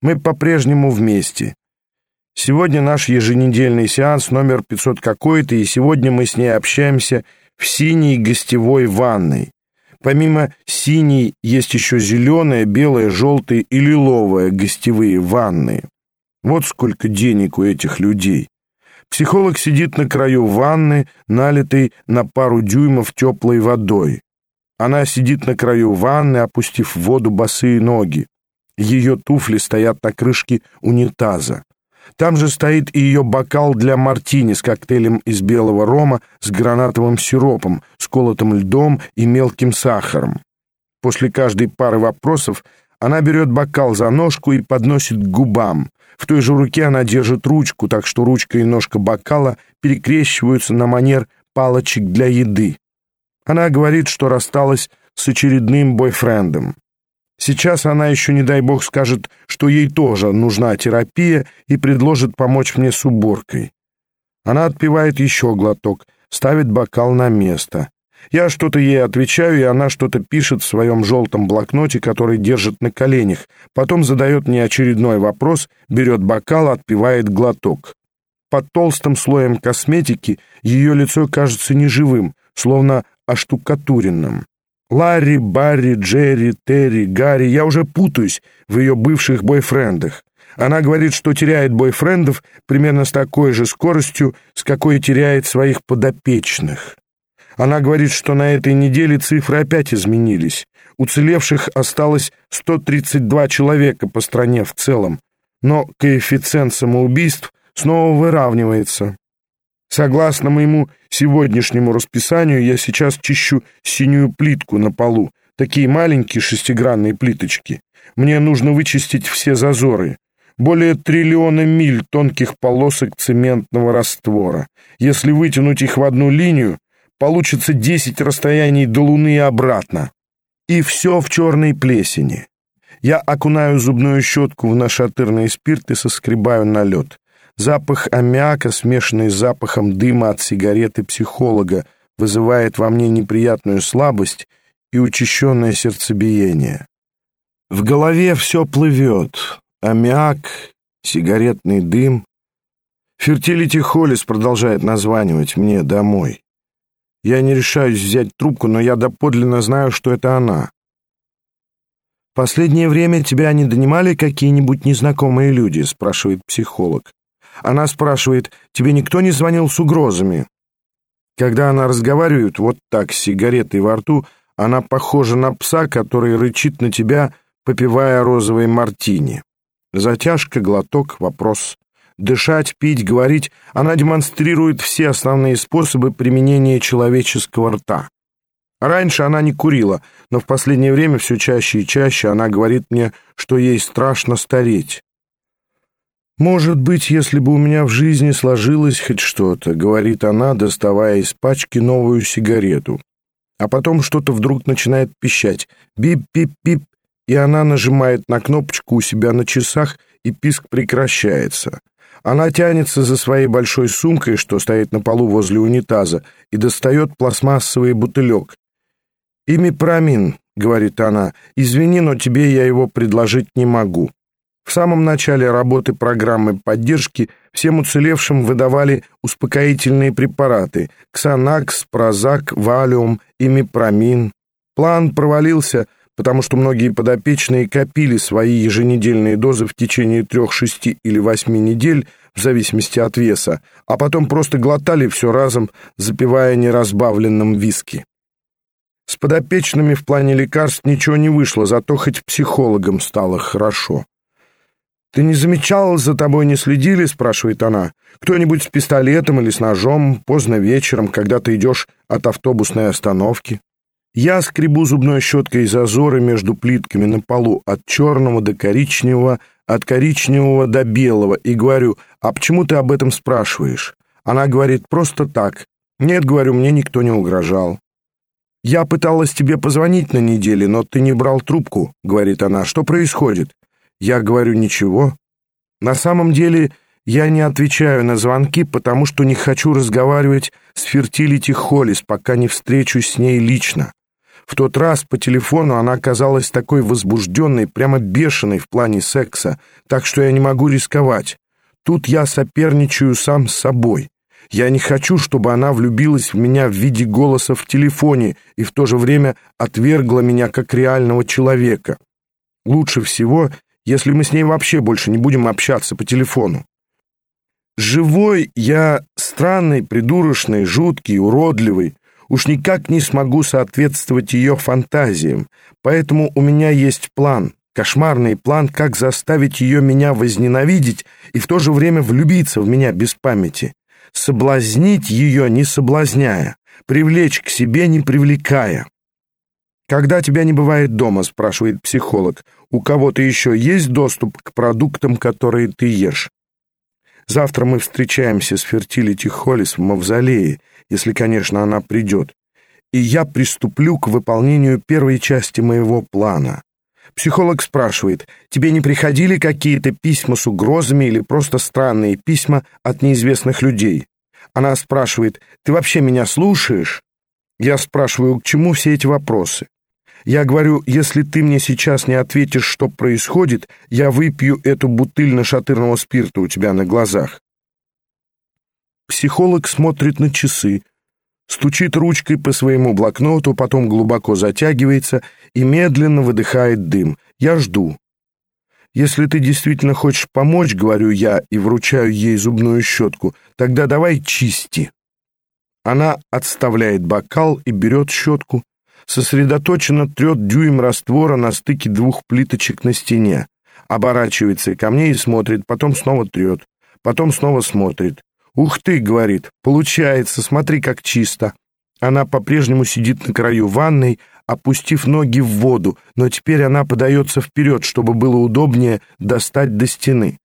Мы по-прежнему вместе. Сегодня наш еженедельный сеанс номер 500 какой-то, и сегодня мы с ней общаемся в синей гостевой ванной. Помимо синей есть еще зеленая, белая, желтая и лиловая гостевые ванны. Вот сколько денег у этих людей. Психолог сидит на краю ванны, налитой на пару дюймов теплой водой. Она сидит на краю ванны, опустив в воду босые ноги. Ее туфли стоят на крышке унитаза. Там же стоит и ее бокал для мартини с коктейлем из белого рома с гранатовым сиропом, с колотым льдом и мелким сахаром. После каждой пары вопросов она берет бокал за ножку и подносит к губам. В той же руке она держит ручку, так что ручка и ножка бокала перекрещиваются на манер палочек для еды. Она говорит, что рассталась с очередным бойфрендом. Сейчас она еще, не дай бог, скажет, что ей тоже нужна терапия и предложит помочь мне с уборкой. Она отпивает еще глоток, ставит бокал на место. Я что-то ей отвечаю, и она что-то пишет в своем желтом блокноте, который держит на коленях. Потом задает мне очередной вопрос, берет бокал, отпивает глоток. Под толстым слоем косметики ее лицо кажется неживым, словно оштукатуренным. Ларри, Барри, Джерри, Терри, Гарри, я уже путаюсь в ее бывших бойфрендах. Она говорит, что теряет бойфрендов примерно с такой же скоростью, с какой теряет своих подопечных. Она говорит, что на этой неделе цифры опять изменились. Уцелевших осталось 132 человека по стране в целом, но коэффициент самоубийств снова выравнивается. Согласно моему сегодняшнему расписанию, я сейчас чищу синюю плитку на полу, такие маленькие шестигранные плиточки. Мне нужно вычистить все зазоры. Более триллиона миль тонких полосок цементного раствора. Если вытянуть их в одну линию, получится 10 расстояний до Луны и обратно. И все в черной плесени. Я окунаю зубную щетку в нашатырный спирт и соскребаю на лед. Запах аммиака, смешанный с запахом дыма от сигареты психолога, вызывает во мне неприятную слабость и учащенное сердцебиение. В голове все плывет. Аммиак, сигаретный дым. Фертилити Холлис продолжает названивать мне домой. Я не решаюсь взять трубку, но я доподлинно знаю, что это она. «Последнее время тебя не донимали какие-нибудь незнакомые люди?» — спрашивает психолог. Она спрашивает, тебе никто не звонил с угрозами? Когда она разговаривает вот так, с сигаретой во рту, она похожа на пса, который рычит на тебя, попивая розовые мартини. Затяжка, глоток, вопрос. Дышать, пить, говорить, она демонстрирует все основные способы применения человеческого рта. Раньше она не курила, но в последнее время все чаще и чаще она говорит мне, что ей страшно стареть. «Может быть, если бы у меня в жизни сложилось хоть что-то», — говорит она, доставая из пачки новую сигарету. А потом что-то вдруг начинает пищать. Бип-бип-бип, и она нажимает на кнопочку у себя на часах, и писк прекращается. Она тянется за своей большой сумкой, что стоит на полу возле унитаза, и достает пластмассовый бутылек. «Имипрамин», — говорит она, — «извини, но тебе я его предложить не могу». В самом начале работы программы поддержки всем уцелевшим выдавали успокоительные препараты – Ксанакс, Прозак, Валиум, Имипромин. План провалился, потому что многие подопечные копили свои еженедельные дозы в течение трех, шести или восьми недель, в зависимости от веса, а потом просто глотали все разом, запивая неразбавленным виски. С подопечными в плане лекарств ничего не вышло, зато хоть психологам стало хорошо. «Ты не замечал, за тобой не следили?» — спрашивает она. «Кто-нибудь с пистолетом или с ножом поздно вечером, когда ты идешь от автобусной остановки?» Я скребу зубной щеткой зазоры между плитками на полу от черного до коричневого, от коричневого до белого и говорю, «А почему ты об этом спрашиваешь?» Она говорит, «Просто так». «Нет, — говорю, — мне никто не угрожал». «Я пыталась тебе позвонить на неделе, но ты не брал трубку», — говорит она. «Что происходит?» Я говорю ничего. На самом деле я не отвечаю на звонки, потому что не хочу разговаривать с Фертилити Холлис, пока не встречусь с ней лично. В тот раз по телефону она казалась такой возбужденной, прямо бешеной в плане секса, так что я не могу рисковать. Тут я соперничаю сам с собой. Я не хочу, чтобы она влюбилась в меня в виде голоса в телефоне и в то же время отвергла меня как реального человека. Лучше всего, если мы с ней вообще больше не будем общаться по телефону. Живой я странный, придурочный, жуткий, уродливый. Уж никак не смогу соответствовать ее фантазиям, поэтому у меня есть план, кошмарный план, как заставить ее меня возненавидеть и в то же время влюбиться в меня без памяти соблазнить ее, не соблазняя, привлечь к себе, не привлекая. «Когда тебя не бывает дома?» — спрашивает психолог. «У кого-то еще есть доступ к продуктам, которые ты ешь?» Завтра мы встречаемся с Фертилити Холлис в Мавзолее, если, конечно, она придет. И я приступлю к выполнению первой части моего плана. Психолог спрашивает, тебе не приходили какие-то письма с угрозами или просто странные письма от неизвестных людей? Она спрашивает, ты вообще меня слушаешь? Я спрашиваю, к чему все эти вопросы? Я говорю, если ты мне сейчас не ответишь, что происходит, я выпью эту бутыль нашатырного спирта у тебя на глазах. Психолог смотрит на часы, стучит ручкой по своему блокноту, потом глубоко затягивается и медленно выдыхает дым. Я жду. Если ты действительно хочешь помочь, говорю я и вручаю ей зубную щетку, тогда давай чисти. Она отставляет бокал и берет щетку, сосредоточенно трет дюйм раствора на стыке двух плиточек на стене, оборачивается ко мне и смотрит, потом снова трет, потом снова смотрит. «Ух ты!» — говорит. «Получается, смотри, как чисто!» Она по-прежнему сидит на краю ванной, опустив ноги в воду, но теперь она подается вперед, чтобы было удобнее достать до стены.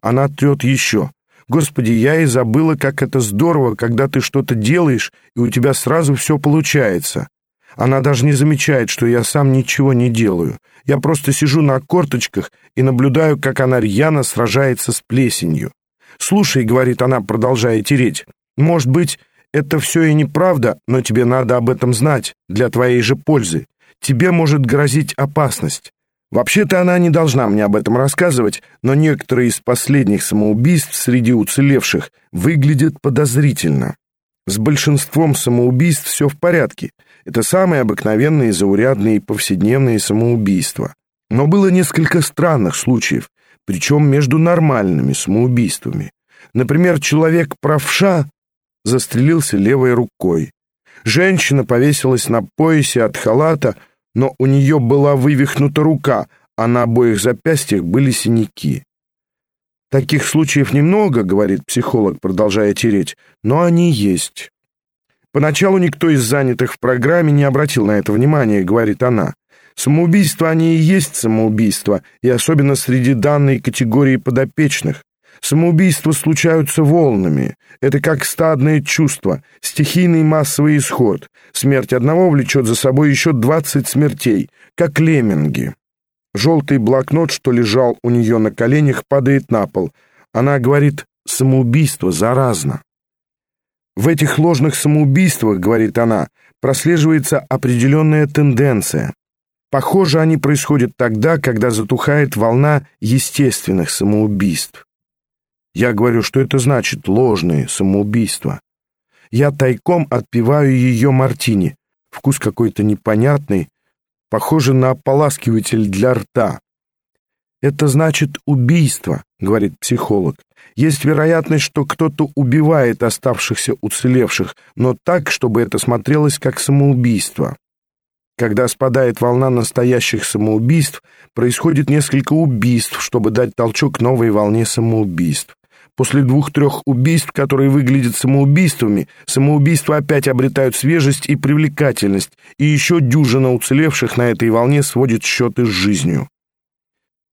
Она трет еще. «Господи, я и забыла, как это здорово, когда ты что-то делаешь, и у тебя сразу все получается». Она даже не замечает, что я сам ничего не делаю. Я просто сижу на корточках и наблюдаю, как она рьяно сражается с плесенью. «Слушай», — говорит она, продолжая тереть, «может быть, это все и неправда, но тебе надо об этом знать, для твоей же пользы. Тебе может грозить опасность. Вообще-то она не должна мне об этом рассказывать, но некоторые из последних самоубийств среди уцелевших выглядят подозрительно. С большинством самоубийств все в порядке. Это самые обыкновенные, заурядные и повседневные самоубийства. Но было несколько странных случаев, причем между нормальными самоубийствами. Например, человек-правша застрелился левой рукой. Женщина повесилась на поясе от халата, но у нее была вывихнута рука, а на обоих запястьях были синяки. «Таких случаев немного», — говорит психолог, продолжая тереть, — «но они есть». Поначалу никто из занятых в программе не обратил на это внимания, говорит она. Самоубийства они и есть самоубийства, и особенно среди данной категории подопечных. Самоубийства случаются волнами. Это как стадное чувство, стихийный массовый исход. Смерть одного влечет за собой еще двадцать смертей, как лемминги. Желтый блокнот, что лежал у нее на коленях, падает на пол. Она говорит, самоубийство заразно. В этих ложных самоубийствах, говорит она, прослеживается определенная тенденция. Похоже, они происходят тогда, когда затухает волна естественных самоубийств. Я говорю, что это значит ложные самоубийства. Я тайком отпиваю ее мартини. Вкус какой-то непонятный, похоже на ополаскиватель для рта. «Это значит убийство», — говорит психолог. «Есть вероятность, что кто-то убивает оставшихся уцелевших, но так, чтобы это смотрелось как самоубийство». Когда спадает волна настоящих самоубийств, происходит несколько убийств, чтобы дать толчок новой волне самоубийств. После двух-трех убийств, которые выглядят самоубийствами, самоубийства опять обретают свежесть и привлекательность, и еще дюжина уцелевших на этой волне сводит счеты с жизнью.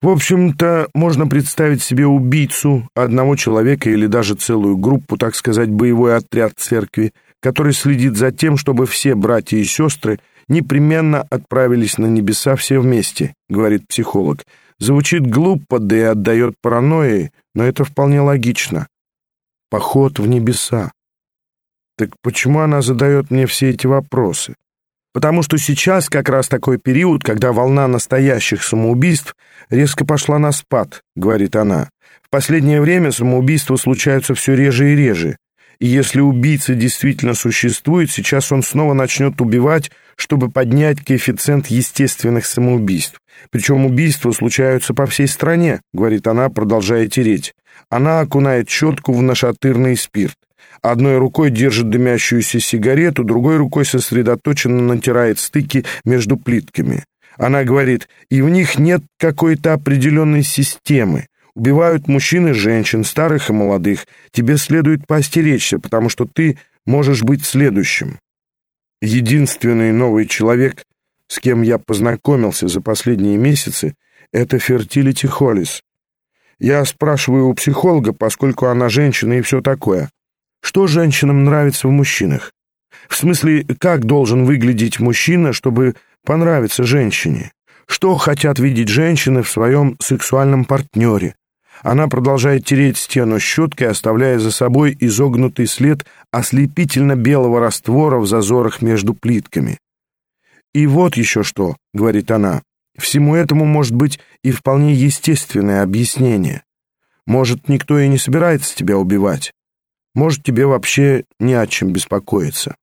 В общем-то, можно представить себе убийцу, одного человека или даже целую группу, так сказать, боевой отряд церкви, который следит за тем, чтобы все братья и сестры непременно отправились на небеса все вместе, говорит психолог. Звучит глупо, да и отдает паранойей, но это вполне логично. Поход в небеса. Так почему она задает мне все эти вопросы? Потому что сейчас как раз такой период, когда волна настоящих самоубийств резко пошла на спад, говорит она. В последнее время самоубийства случаются все реже и реже. И если убийца действительно существует, сейчас он снова начнет убивать, чтобы поднять коэффициент естественных самоубийств. Причем убийства случаются по всей стране, говорит она, продолжая тереть. Она окунает щетку в нашатырный спирт. Одной рукой держит дымящуюся сигарету, другой рукой сосредоточенно натирает стыки между плитками. Она говорит, и в них нет какой-то определенной системы. Убивают мужчин и женщин, старых и молодых. Тебе следует поостеречься, потому что ты можешь быть следующим. Единственный новый человек, с кем я познакомился за последние месяцы, это Фертилити Холлис. Я спрашиваю у психолога, поскольку она женщина и все такое. Что женщинам нравится в мужчинах? В смысле, как должен выглядеть мужчина, чтобы понравиться женщине? Что хотят видеть женщины в своем сексуальном партнере? Она продолжает тереть стену щеткой, оставляя за собой изогнутый след ослепительно-белого раствора в зазорах между плитками. «И вот еще что», — говорит она, — «всему этому может быть и вполне естественное объяснение. Может, никто и не собирается тебя убивать. Может, тебе вообще не о чем беспокоиться».